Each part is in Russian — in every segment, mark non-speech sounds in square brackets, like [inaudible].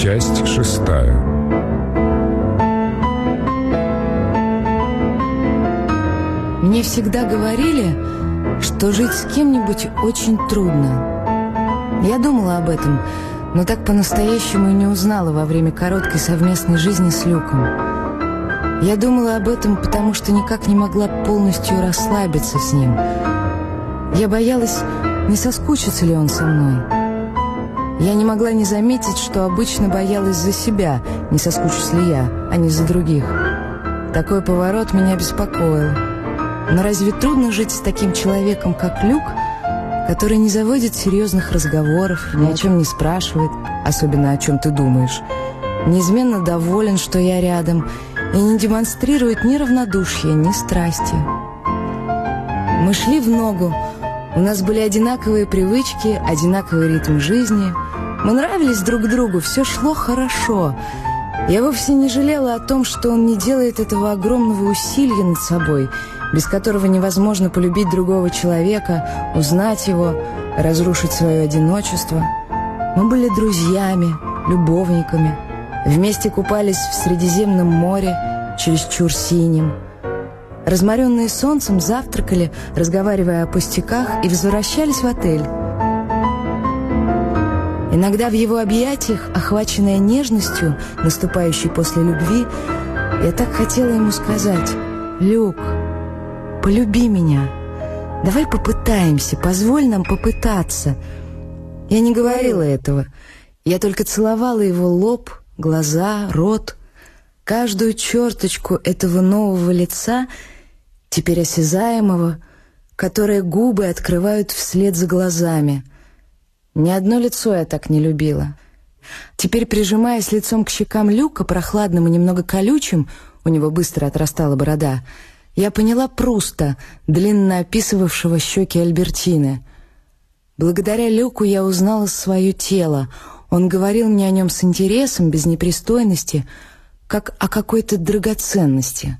Часть шестая. Мне всегда говорили, что жить с кем-нибудь очень трудно. Я думала об этом, но так по-настоящему и не узнала во время короткой совместной жизни с Люком. Я думала об этом, потому что никак не могла полностью расслабиться с ним. Я боялась, не соскучится ли он со мной. Я не могла не заметить, что обычно боялась за себя, не соскучусь ли я, а не за других. Такой поворот меня беспокоил. Но разве трудно жить с таким человеком, как Люк, который не заводит серьезных разговоров, ни о чем не спрашивает, особенно о чем ты думаешь, неизменно доволен, что я рядом, и не демонстрирует ни равнодушия, ни страсти. Мы шли в ногу, у нас были одинаковые привычки, одинаковый ритм жизни — мы нравились друг другу, все шло хорошо. Я вовсе не жалела о том, что он не делает этого огромного усилия над собой, без которого невозможно полюбить другого человека, узнать его, разрушить свое одиночество. Мы были друзьями, любовниками, вместе купались в Средиземном море, чересчур синим. Разморенные солнцем завтракали, разговаривая о пустяках, и возвращались в отель. Иногда в его объятиях, охваченная нежностью, наступающей после любви, я так хотела ему сказать «Люк, полюби меня, давай попытаемся, позволь нам попытаться». Я не говорила этого, я только целовала его лоб, глаза, рот, каждую черточку этого нового лица, теперь осязаемого, которое губы открывают вслед за глазами — ни одно лицо я так не любила. Теперь, прижимаясь лицом к щекам Люка, прохладным и немного колючим, у него быстро отрастала борода, я поняла Пруста, длинно описывавшего щеки Альбертины. Благодаря Люку я узнала свое тело. Он говорил мне о нем с интересом, без непристойности, как о какой-то драгоценности.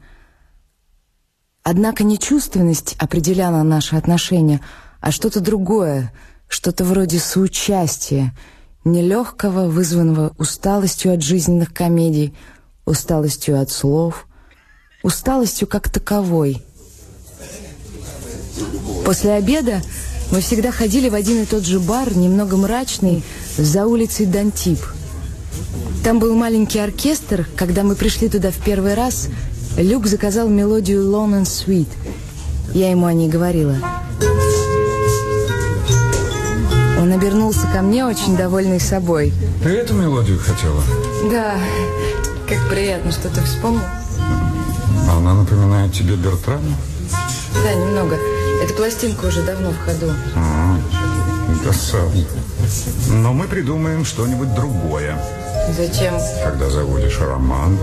Однако не чувственность определяла наши отношения, а что-то другое — что-то вроде соучастия, нелегкого, вызванного усталостью от жизненных комедий, усталостью от слов, усталостью как таковой. После обеда мы всегда ходили в один и тот же бар, немного мрачный, за улицей Дантип. Там был маленький оркестр. Когда мы пришли туда в первый раз, Люк заказал мелодию «Long and Sweet». Я ему о ней говорила. Он обернулся ко мне, очень довольный собой. Ты эту мелодию хотела? Да, как приятно, что ты вспомнил. Она напоминает тебе Бертрана? Да, немного. Эта пластинка уже давно в ходу. А, досадно. Но мы придумаем что-нибудь другое. Зачем? Когда заводишь роман,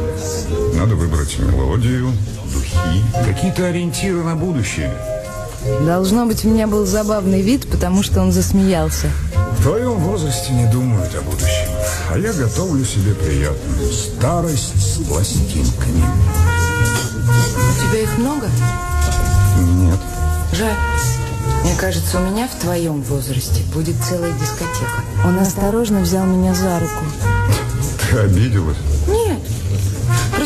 надо выбрать мелодию, духи, какие-то ориентиры на будущее. Должно быть, у меня был забавный вид, потому что он засмеялся. В твоем возрасте не думают о будущем. А я готовлю себе приятную старость с пластинками. У тебя их много? Нет. Жаль. Мне кажется, у меня в твоем возрасте будет целая дискотека. Он осторожно взял меня за руку. Ты обиделась? Нет.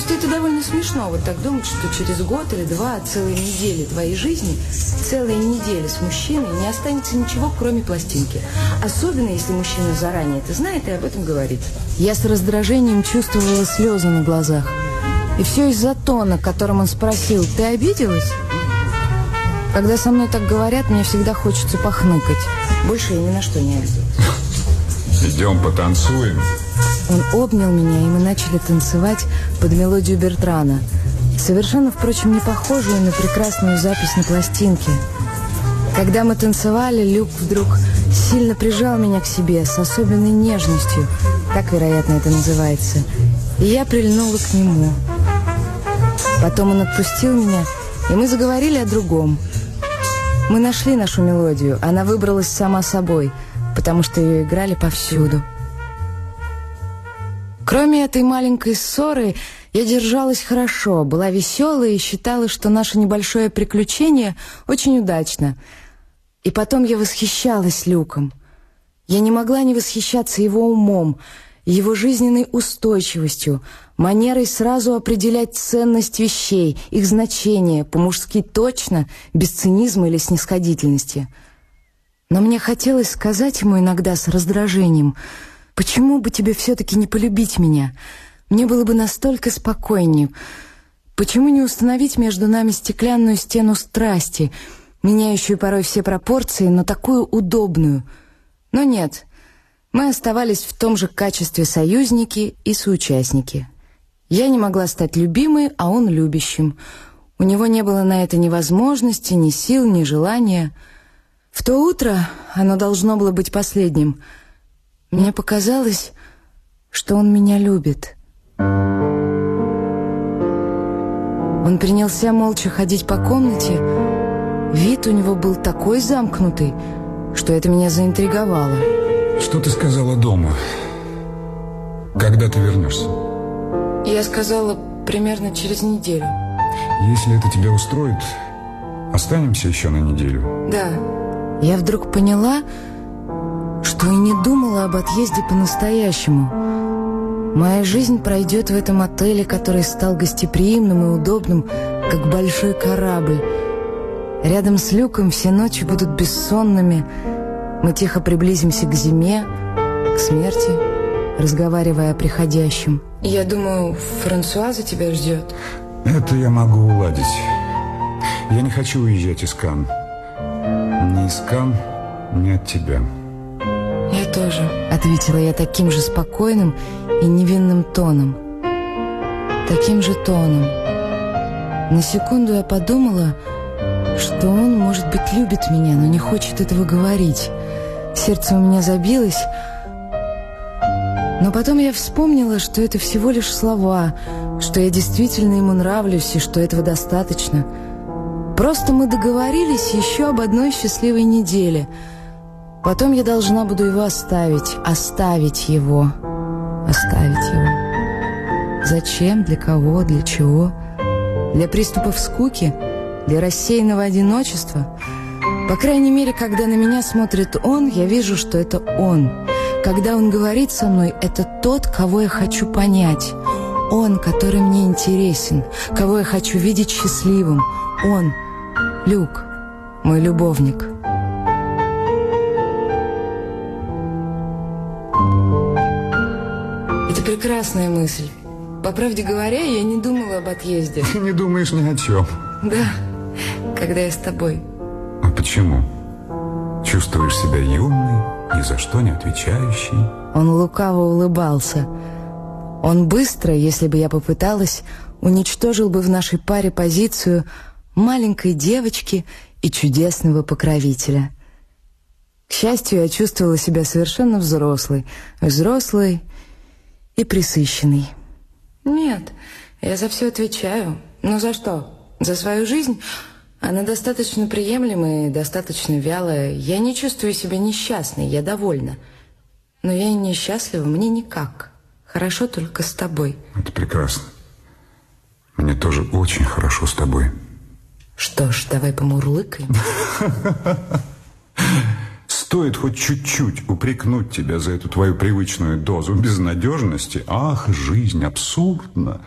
Просто это довольно смешно, вот так думать, что через год или два целые недели твоей жизни, целые недели с мужчиной не останется ничего, кроме пластинки. Особенно, если мужчина заранее это знает и об этом говорит. Я с раздражением чувствовала слезы на глазах. И все из-за тона, которым он спросил, ты обиделась? Когда со мной так говорят, мне всегда хочется похныкать. Больше я ни на что не обиделась. Идем потанцуем. Он обнял меня, и мы начали танцевать под мелодию Бертрана, совершенно, впрочем, не похожую на прекрасную запись на пластинке. Когда мы танцевали, Люк вдруг сильно прижал меня к себе с особенной нежностью, так, вероятно, это называется, и я прильнула к нему. Потом он отпустил меня, и мы заговорили о другом. Мы нашли нашу мелодию, она выбралась сама собой, потому что ее играли повсюду. Кроме этой маленькой ссоры, я держалась хорошо, была веселая и считала, что наше небольшое приключение очень удачно. И потом я восхищалась Люком. Я не могла не восхищаться его умом, его жизненной устойчивостью, манерой сразу определять ценность вещей, их значение, по-мужски точно, без цинизма или снисходительности. Но мне хотелось сказать ему иногда с раздражением, «Почему бы тебе все-таки не полюбить меня? Мне было бы настолько спокойнее. Почему не установить между нами стеклянную стену страсти, меняющую порой все пропорции, но такую удобную?» Но нет, мы оставались в том же качестве союзники и соучастники. Я не могла стать любимой, а он любящим. У него не было на это ни возможности, ни сил, ни желания. В то утро оно должно было быть последним. Мне показалось, что он меня любит. Он принялся молча ходить по комнате. Вид у него был такой замкнутый, что это меня заинтриговало. Что ты сказала дома? Когда ты вернешься? Я сказала примерно через неделю. Если это тебя устроит, останемся еще на неделю. Да. Я вдруг поняла, что и не думала об отъезде по-настоящему. Моя жизнь пройдет в этом отеле, который стал гостеприимным и удобным, как большой корабль. Рядом с люком все ночи будут бессонными. Мы тихо приблизимся к зиме, к смерти, разговаривая о приходящем. Я думаю, Франсуаза тебя ждет. Это я могу уладить. Я не хочу уезжать из Кан. Ни из Кан, ни от тебя. Я тоже, ответила я таким же спокойным и невинным тоном. Таким же тоном. На секунду я подумала, что он, может быть, любит меня, но не хочет этого говорить. Сердце у меня забилось, но потом я вспомнила, что это всего лишь слова, что я действительно ему нравлюсь и что этого достаточно. Просто мы договорились еще об одной счастливой неделе. Потом я должна буду его оставить, оставить его, оставить его. Зачем, для кого, для чего? Для приступов скуки – для рассеянного одиночества. По крайней мере, когда на меня смотрит он, я вижу, что это он. Когда он говорит со мной, это тот, кого я хочу понять. Он, который мне интересен, кого я хочу видеть счастливым. Он, Люк, мой любовник. Прекрасная мысль. По правде говоря, я не думала об отъезде. Ты не думаешь ни о чем. Да когда я с тобой. А почему? Чувствуешь себя юной, ни за что не отвечающей? Он лукаво улыбался. Он быстро, если бы я попыталась, уничтожил бы в нашей паре позицию маленькой девочки и чудесного покровителя. К счастью, я чувствовала себя совершенно взрослой, взрослой и присыщенной. Нет, я за все отвечаю. Но за что? За свою жизнь? Она достаточно приемлемая и достаточно вялая. Я не чувствую себя несчастной, я довольна. Но я и несчастлива, мне никак. Хорошо только с тобой. Это прекрасно. Мне тоже очень хорошо с тобой. Что ж, давай помурлыкаем. [laughs] Стоит хоть чуть-чуть упрекнуть тебя за эту твою привычную дозу безнадежности. Ах, жизнь абсурдна.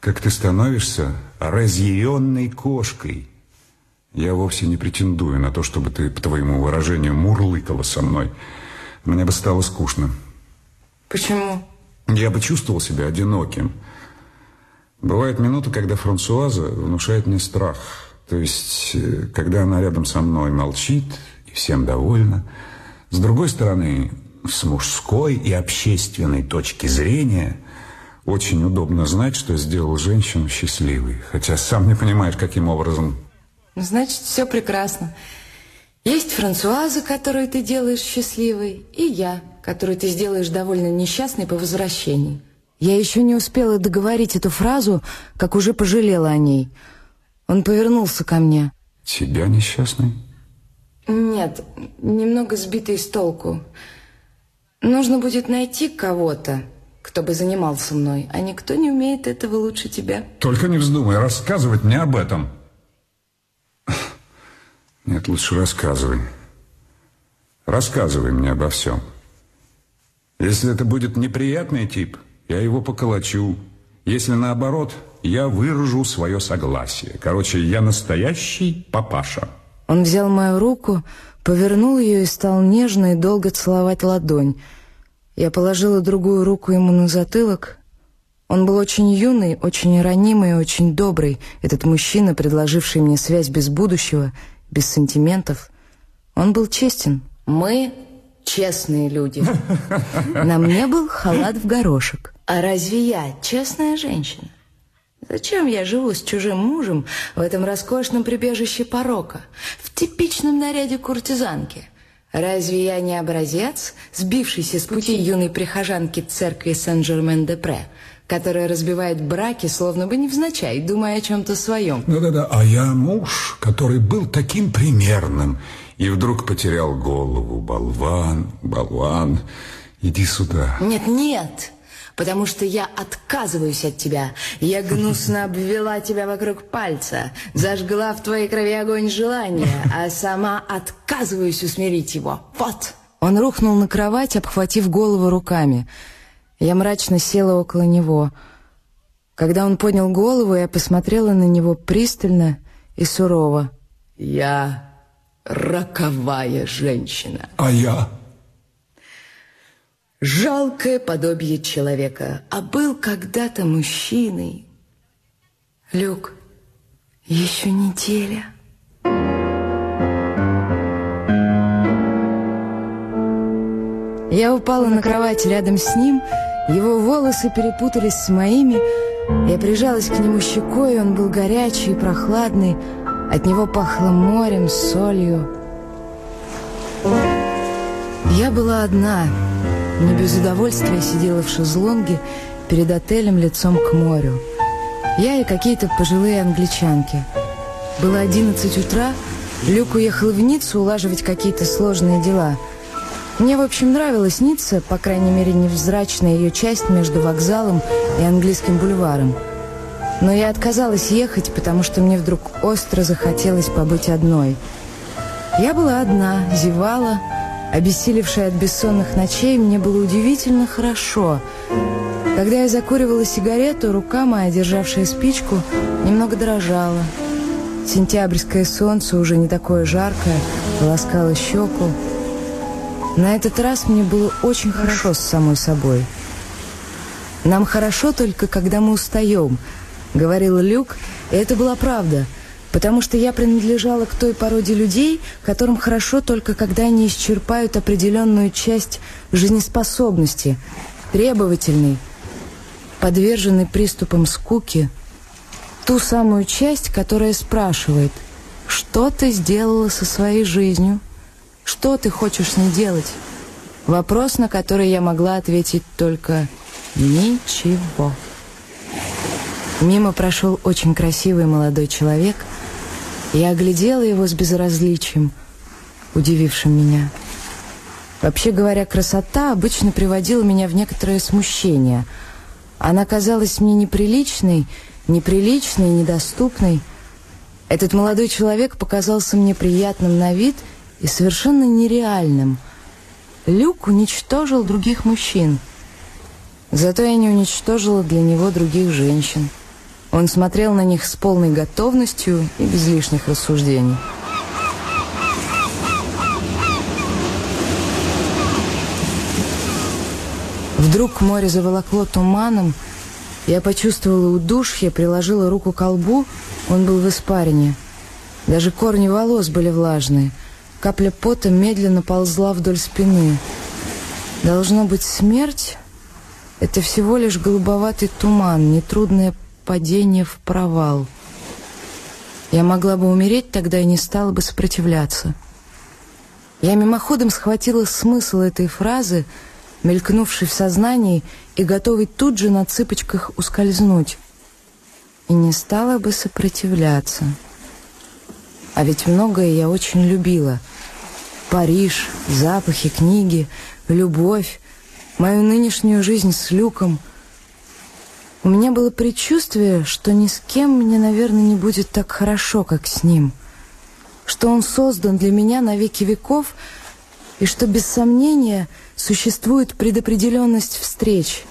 Как ты становишься разъяренной кошкой – я вовсе не претендую на то, чтобы ты, по твоему выражению, мурлыкала со мной. Мне бы стало скучно. Почему? Я бы чувствовал себя одиноким. Бывают минуты, когда Франсуаза внушает мне страх. То есть, э, когда она рядом со мной молчит и всем довольна. С другой стороны, с мужской и общественной точки зрения, очень удобно знать, что сделал женщину счастливой. Хотя сам не понимаешь, каким образом Значит, все прекрасно. Есть Франсуаза, которую ты делаешь счастливой, и я, которую ты сделаешь довольно несчастной по возвращении. Я еще не успела договорить эту фразу, как уже пожалела о ней. Он повернулся ко мне. Тебя несчастной? Нет, немного сбитый с толку. Нужно будет найти кого-то, кто бы занимался мной, а никто не умеет этого лучше тебя. Только не вздумай рассказывать мне об этом. Нет, лучше рассказывай. Рассказывай мне обо всем. Если это будет неприятный тип, я его поколочу. Если наоборот, я выражу свое согласие. Короче, я настоящий папаша. Он взял мою руку, повернул ее и стал нежно и долго целовать ладонь. Я положила другую руку ему на затылок. Он был очень юный, очень ранимый и очень добрый, этот мужчина, предложивший мне связь без будущего, без сантиментов. Он был честен. Мы честные люди. [laughs] На мне был халат в горошек. А разве я честная женщина? Зачем я живу с чужим мужем в этом роскошном прибежище порока, в типичном наряде куртизанки? Разве я не образец, сбившийся с пути юной прихожанки церкви Сен-Жермен-де-Пре, которая разбивает браки, словно бы невзначай, думая о чем-то своем? Да-да-да, а я муж, который был таким примерным, и вдруг потерял голову. Болван, болван, иди сюда. Нет-нет, потому что я отказываюсь от тебя. Я гнусно [laughs] обвела тебя вокруг пальца, зажгла в твоей крови огонь желания, а сама отказываюсь усмирить его. Вот!» Он рухнул на кровать, обхватив голову руками. Я мрачно села около него. Когда он поднял голову, я посмотрела на него пристально и сурово. «Я роковая женщина». «А я?» Жалкое подобие человека, а был когда-то мужчиной. Люк, еще неделя. Я упала на кровать рядом с ним, его волосы перепутались с моими, я прижалась к нему щекой, он был горячий и прохладный, от него пахло морем, солью. Я была одна, не без удовольствия сидела в шезлонге перед отелем лицом к морю. Я и какие-то пожилые англичанки. Было 11 утра, Люк уехал в Ниццу улаживать какие-то сложные дела. Мне, в общем, нравилась Ницца, по крайней мере, невзрачная ее часть между вокзалом и английским бульваром. Но я отказалась ехать, потому что мне вдруг остро захотелось побыть одной. Я была одна, зевала, Обессилевшая от бессонных ночей, мне было удивительно хорошо. Когда я закуривала сигарету, рука моя, державшая спичку, немного дрожала. Сентябрьское солнце, уже не такое жаркое, ласкало щеку. На этот раз мне было очень хорошо с самой собой. «Нам хорошо только, когда мы устаем», — говорил Люк, и это была правда — потому что я принадлежала к той породе людей, которым хорошо только когда они исчерпают определенную часть жизнеспособности, требовательной, подверженной приступам скуки, ту самую часть, которая спрашивает, что ты сделала со своей жизнью, что ты хочешь с ней делать. Вопрос, на который я могла ответить только «ничего». Мимо прошел очень красивый молодой человек – я оглядела его с безразличием, удивившим меня. Вообще говоря, красота обычно приводила меня в некоторое смущение. Она казалась мне неприличной, неприличной, недоступной. Этот молодой человек показался мне приятным на вид и совершенно нереальным. Люк уничтожил других мужчин. Зато я не уничтожила для него других женщин. Он смотрел на них с полной готовностью и без лишних рассуждений. Вдруг море заволокло туманом. Я почувствовала удушье, приложила руку к колбу. Он был в испарине. Даже корни волос были влажные. Капля пота медленно ползла вдоль спины. Должно быть смерть? Это всего лишь голубоватый туман, нетрудная падение в провал. Я могла бы умереть тогда и не стала бы сопротивляться. Я мимоходом схватила смысл этой фразы, мелькнувшей в сознании и готовой тут же на цыпочках ускользнуть. И не стала бы сопротивляться. А ведь многое я очень любила. Париж, запахи, книги, любовь, мою нынешнюю жизнь с Люком — у меня было предчувствие, что ни с кем мне, наверное, не будет так хорошо, как с ним. Что он создан для меня на веки веков, и что, без сомнения, существует предопределенность встреч.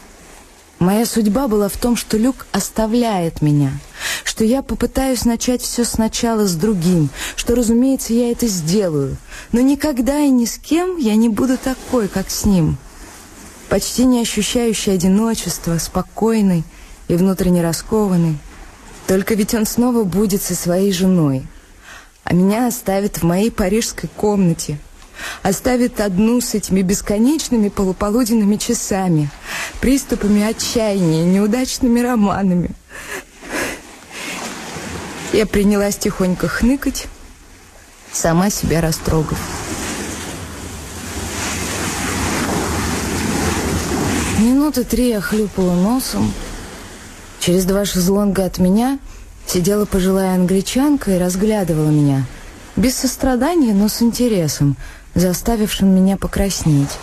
Моя судьба была в том, что Люк оставляет меня, что я попытаюсь начать все сначала с другим, что, разумеется, я это сделаю, но никогда и ни с кем я не буду такой, как с ним. Почти не ощущающий одиночество, спокойный и внутренне раскованный. Только ведь он снова будет со своей женой, а меня оставит в моей парижской комнате – оставит одну с этими бесконечными полуполуденными часами, приступами отчаяния, неудачными романами. Я принялась тихонько хныкать, сама себя растрогав. Минуты три я хлюпала носом. Через два шезлонга от меня сидела пожилая англичанка и разглядывала меня. Без сострадания, но с интересом – заставившим меня покраснеть.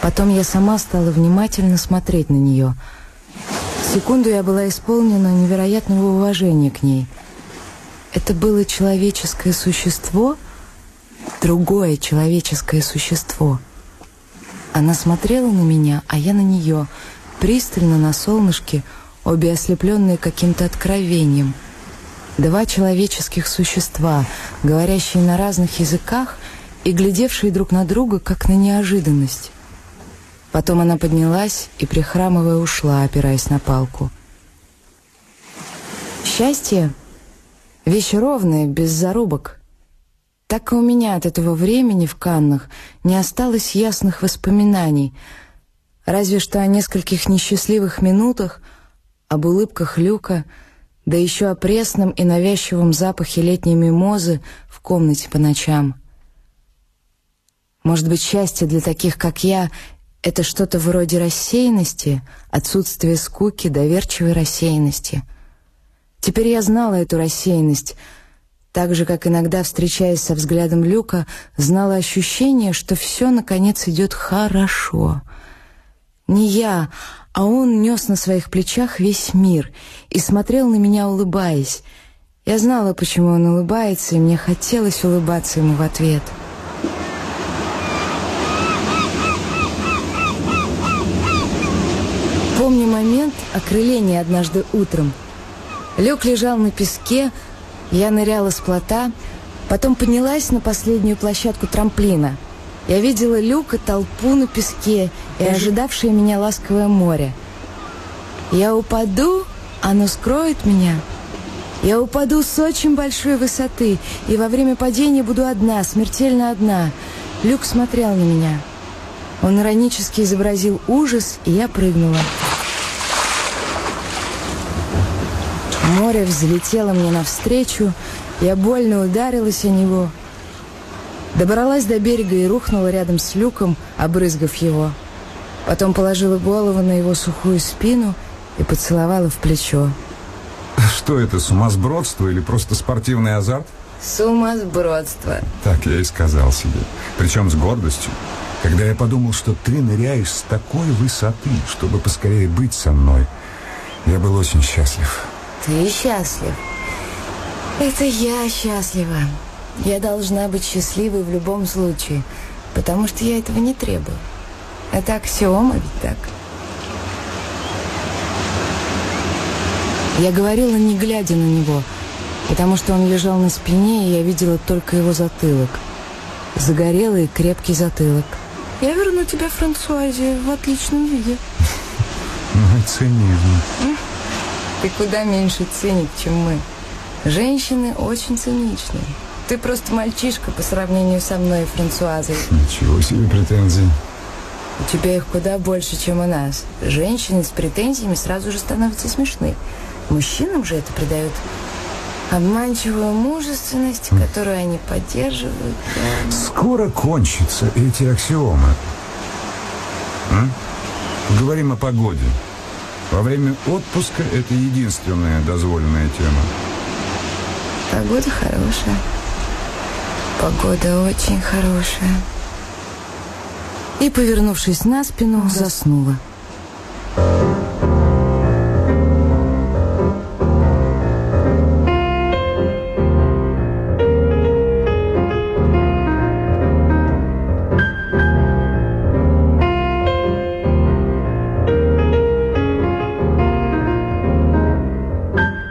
Потом я сама стала внимательно смотреть на нее. Секунду я была исполнена невероятного уважения к ней. Это было человеческое существо, другое человеческое существо. Она смотрела на меня, а я на нее, пристально на солнышке, обе ослепленные каким-то откровением. Два человеческих существа, говорящие на разных языках — и глядевшие друг на друга, как на неожиданность. Потом она поднялась и, прихрамывая, ушла, опираясь на палку. Счастье — вещь ровная, без зарубок. Так и у меня от этого времени в Каннах не осталось ясных воспоминаний, разве что о нескольких несчастливых минутах, об улыбках Люка, да еще о пресном и навязчивом запахе летней мимозы в комнате по ночам — может быть, счастье для таких, как я, это что-то вроде рассеянности, отсутствие скуки, доверчивой рассеянности. Теперь я знала эту рассеянность, так же, как иногда, встречаясь со взглядом Люка, знала ощущение, что все, наконец, идет хорошо. Не я, а он нес на своих плечах весь мир и смотрел на меня, улыбаясь. Я знала, почему он улыбается, и мне хотелось улыбаться ему в ответ — Помню момент окрыления однажды утром. Люк лежал на песке, я ныряла с плота, потом поднялась на последнюю площадку трамплина. Я видела Люка, толпу на песке и ожидавшее меня ласковое море. Я упаду, оно скроет меня. Я упаду с очень большой высоты, и во время падения буду одна, смертельно одна. Люк смотрел на меня. Он иронически изобразил ужас, и я прыгнула. Море взлетело мне навстречу, я больно ударилась о него. Добралась до берега и рухнула рядом с люком, обрызгав его. Потом положила голову на его сухую спину и поцеловала в плечо. [laughs] Что это, сумасбродство или просто спортивный азарт? Сумасбродство. Так я и сказал себе. Причем с гордостью. Когда я подумал, что ты ныряешь с такой высоты, чтобы поскорее быть со мной, я был очень счастлив. Ты счастлив. Это я счастлива. Я должна быть счастливой в любом случае, потому что я этого не требую. Это аксиома ведь так? Я говорила, не глядя на него, потому что он лежал на спине, и я видела только его затылок. Загорелый крепкий затылок. Я верну тебя, Франсуазе, в отличном виде. Мой цинизм. Ты куда меньше циник, чем мы. Женщины очень циничные. Ты просто мальчишка по сравнению со мной и Франсуазой. Ничего себе претензии. У тебя их куда больше, чем у нас. Женщины с претензиями сразу же становятся смешны. Мужчинам же это придает обманчивую мужественность, которую они поддерживают. Скоро кончатся эти аксиомы. А? Говорим о погоде. Во время отпуска это единственная дозволенная тема. Погода хорошая. Погода очень хорошая. И, повернувшись на спину, заснула.